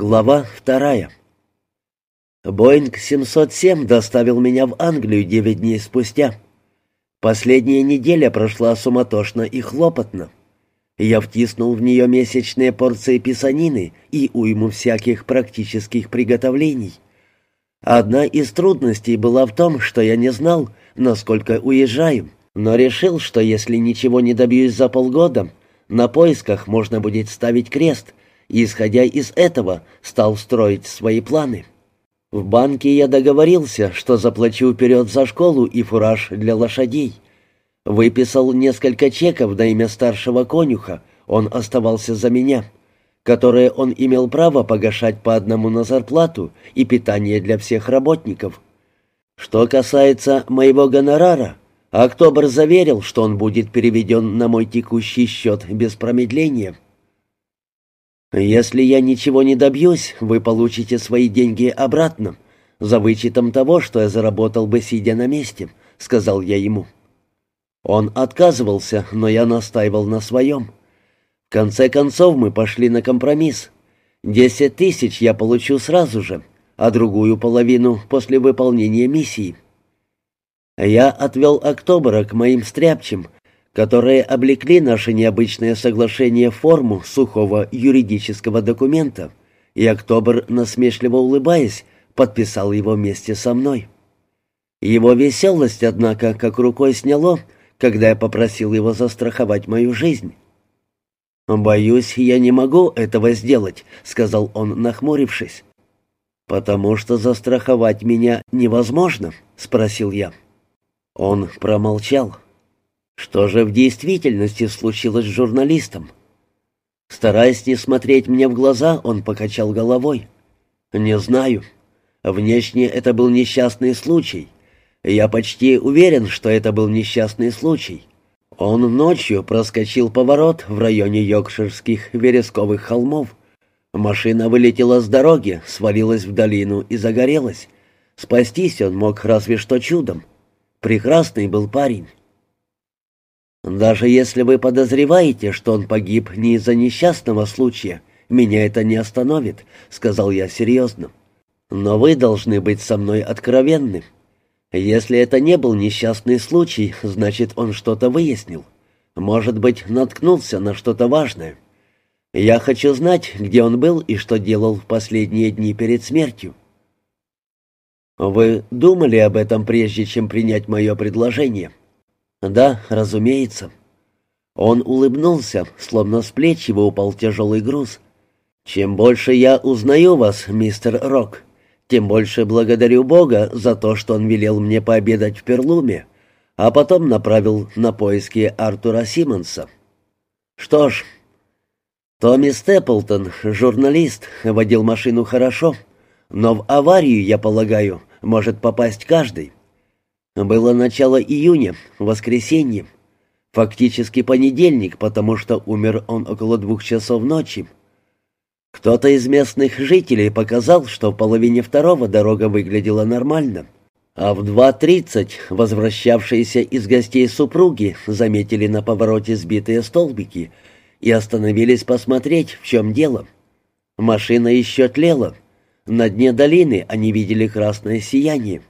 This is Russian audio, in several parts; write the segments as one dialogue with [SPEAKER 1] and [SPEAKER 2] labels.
[SPEAKER 1] Глава вторая. Боинг 707 доставил меня в Англию девять дней спустя. Последняя неделя прошла суматошно и хлопотно. Я втиснул в нее месячные порции писанины и уйму всяких практических приготовлений. Одна из трудностей была в том, что я не знал, насколько уезжаю, но решил, что если ничего не добьюсь за полгода, на поисках можно будет ставить крест — и, исходя из этого, стал строить свои планы. В банке я договорился, что заплачу вперед за школу и фураж для лошадей. Выписал несколько чеков на имя старшего конюха, он оставался за меня, которые он имел право погашать по одному на зарплату и питание для всех работников. Что касается моего гонорара, Октобер заверил, что он будет переведен на мой текущий счет без промедления. «Если я ничего не добьюсь, вы получите свои деньги обратно, за вычетом того, что я заработал бы, сидя на месте», — сказал я ему. Он отказывался, но я настаивал на своем. В конце концов мы пошли на компромисс. Десять тысяч я получу сразу же, а другую половину после выполнения миссии. Я отвел Октобера к моим стряпчим, которые облекли наше необычное соглашение в форму сухого юридического документа, и Октобер, насмешливо улыбаясь, подписал его вместе со мной. Его веселость, однако, как рукой сняло, когда я попросил его застраховать мою жизнь. «Боюсь, я не могу этого сделать», — сказал он, нахмурившись. «Потому что застраховать меня невозможно», — спросил я. Он промолчал. Что же в действительности случилось с журналистом? Стараясь не смотреть мне в глаза, он покачал головой. «Не знаю. Внешне это был несчастный случай. Я почти уверен, что это был несчастный случай. Он ночью проскочил поворот в районе Йоркширских вересковых холмов. Машина вылетела с дороги, свалилась в долину и загорелась. Спастись он мог разве что чудом. Прекрасный был парень. Даже если вы подозреваете, что он погиб не из-за несчастного случая, меня это не остановит, сказал я серьезно. Но вы должны быть со мной откровенны. Если это не был несчастный случай, значит, он что-то выяснил. Может быть, наткнулся на что-то важное. Я хочу знать, где он был и что делал в последние дни перед смертью. Вы думали об этом прежде, чем принять мое предложение? «Да, разумеется». Он улыбнулся, словно с плеч его упал тяжелый груз. «Чем больше я узнаю вас, мистер Рок, тем больше благодарю Бога за то, что он велел мне пообедать в Перлуме, а потом направил на поиски Артура Симмонса. Что ж, Томми Степлтон, журналист, водил машину хорошо, но в аварию, я полагаю, может попасть каждый. Было начало июня, воскресенье. Фактически понедельник, потому что умер он около двух часов ночи. Кто-то из местных жителей показал, что в половине второго дорога выглядела нормально. А в 2.30 возвращавшиеся из гостей супруги заметили на повороте сбитые столбики и остановились посмотреть, в чем дело. Машина еще тлела. На дне долины они видели красное сияние.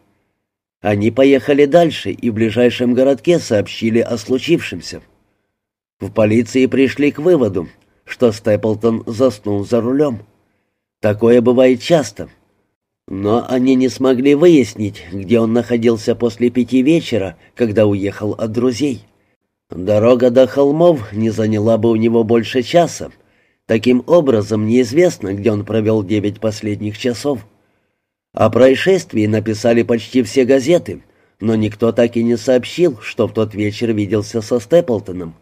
[SPEAKER 1] Они поехали дальше и в ближайшем городке сообщили о случившемся. В полиции пришли к выводу, что Степлтон заснул за рулем. Такое бывает часто. Но они не смогли выяснить, где он находился после пяти вечера, когда уехал от друзей. Дорога до холмов не заняла бы у него больше часа. Таким образом, неизвестно, где он провел девять последних часов. О происшествии написали почти все газеты, но никто так и не сообщил, что в тот вечер виделся со Степлтоном.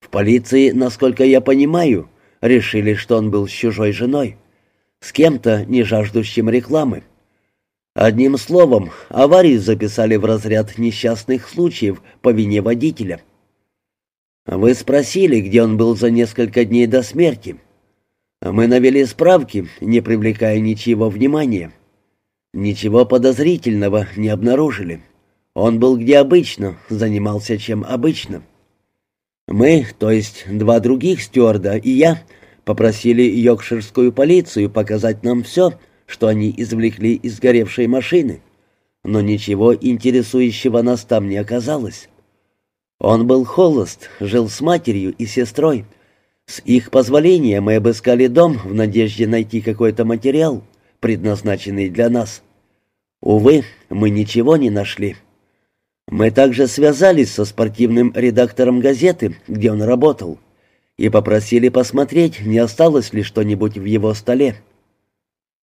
[SPEAKER 1] В полиции, насколько я понимаю, решили, что он был с чужой женой, с кем-то, не жаждущим рекламы. Одним словом, аварию записали в разряд несчастных случаев по вине водителя. Вы спросили, где он был за несколько дней до смерти. Мы навели справки, не привлекая ничего внимания. Ничего подозрительного не обнаружили. Он был где обычно, занимался чем обычно. Мы, то есть два других стюарда и я, попросили йоркширскую полицию показать нам все, что они извлекли из горевшей машины, но ничего интересующего нас там не оказалось. Он был холост, жил с матерью и сестрой. С их позволения мы обыскали дом в надежде найти какой-то материал, предназначенный для нас. Увы, мы ничего не нашли. Мы также связались со спортивным редактором газеты, где он работал, и попросили посмотреть, не осталось ли что-нибудь в его столе.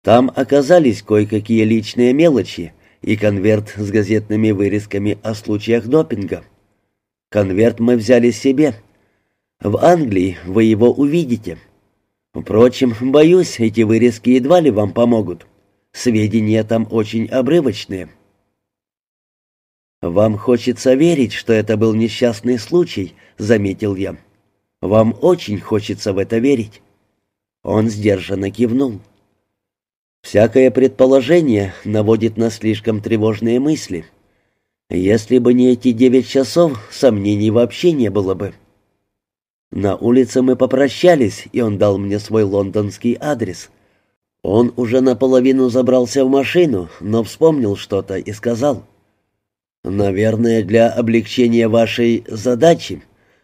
[SPEAKER 1] Там оказались кое-какие личные мелочи и конверт с газетными вырезками о случаях допинга. Конверт мы взяли себе. В Англии вы его увидите. Впрочем, боюсь, эти вырезки едва ли вам помогут. Сведения там очень обрывочные. «Вам хочется верить, что это был несчастный случай», — заметил я. «Вам очень хочется в это верить». Он сдержанно кивнул. «Всякое предположение наводит на слишком тревожные мысли. Если бы не эти девять часов, сомнений вообще не было бы». На улице мы попрощались, и он дал мне свой лондонский адрес. Он уже наполовину забрался в машину, но вспомнил что-то и сказал — «Наверное, для облегчения вашей задачи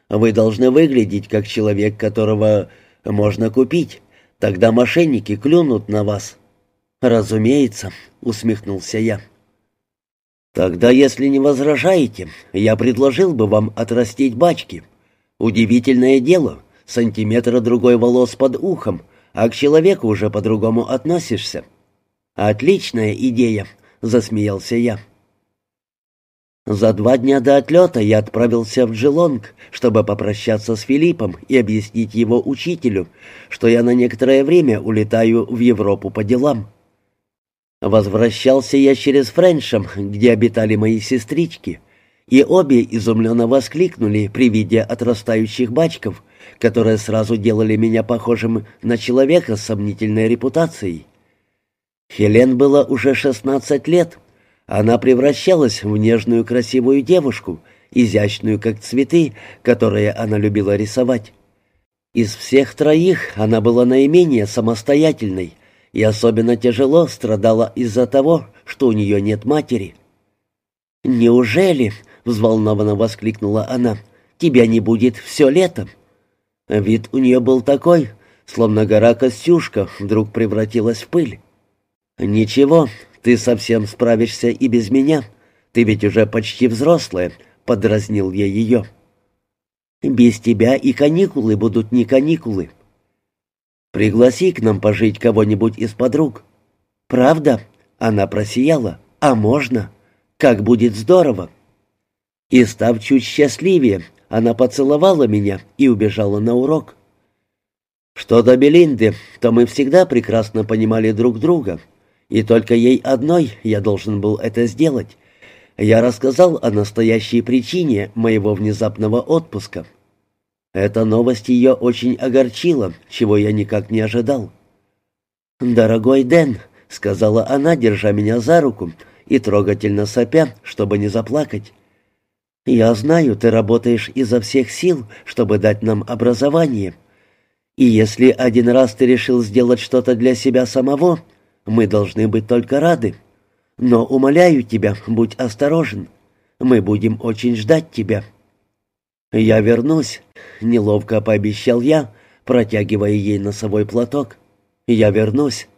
[SPEAKER 1] вы должны выглядеть как человек, которого можно купить. Тогда мошенники клюнут на вас». «Разумеется», — усмехнулся я. «Тогда, если не возражаете, я предложил бы вам отрастить бачки. Удивительное дело, сантиметра другой волос под ухом, а к человеку уже по-другому относишься». «Отличная идея», — засмеялся я. За два дня до отлета я отправился в Джилонг, чтобы попрощаться с Филиппом и объяснить его учителю, что я на некоторое время улетаю в Европу по делам. Возвращался я через Френшем, где обитали мои сестрички, и обе изумленно воскликнули при виде отрастающих бачков, которые сразу делали меня похожим на человека с сомнительной репутацией. Хелен было уже шестнадцать лет — она превращалась в нежную красивую девушку, изящную, как цветы, которые она любила рисовать. Из всех троих она была наименее самостоятельной и особенно тяжело страдала из-за того, что у нее нет матери. «Неужели?» — взволнованно воскликнула она. «Тебя не будет все лето?» Вид у нее был такой, словно гора Костюшка вдруг превратилась в пыль. «Ничего, ты совсем справишься и без меня. Ты ведь уже почти взрослая», — подразнил я ее. «Без тебя и каникулы будут не каникулы. Пригласи к нам пожить кого-нибудь из подруг». «Правда?» — она просияла. «А можно? Как будет здорово!» И, став чуть счастливее, она поцеловала меня и убежала на урок. Что до Белинды, то мы всегда прекрасно понимали друг друга — и только ей одной я должен был это сделать. Я рассказал о настоящей причине моего внезапного отпуска. Эта новость ее очень огорчила, чего я никак не ожидал. «Дорогой Дэн», — сказала она, держа меня за руку и трогательно сопя, чтобы не заплакать. «Я знаю, ты работаешь изо всех сил, чтобы дать нам образование. И если один раз ты решил сделать что-то для себя самого, мы должны быть только рады. Но, умоляю тебя, будь осторожен. Мы будем очень ждать тебя». «Я вернусь», — неловко пообещал я, протягивая ей носовой платок. «Я вернусь».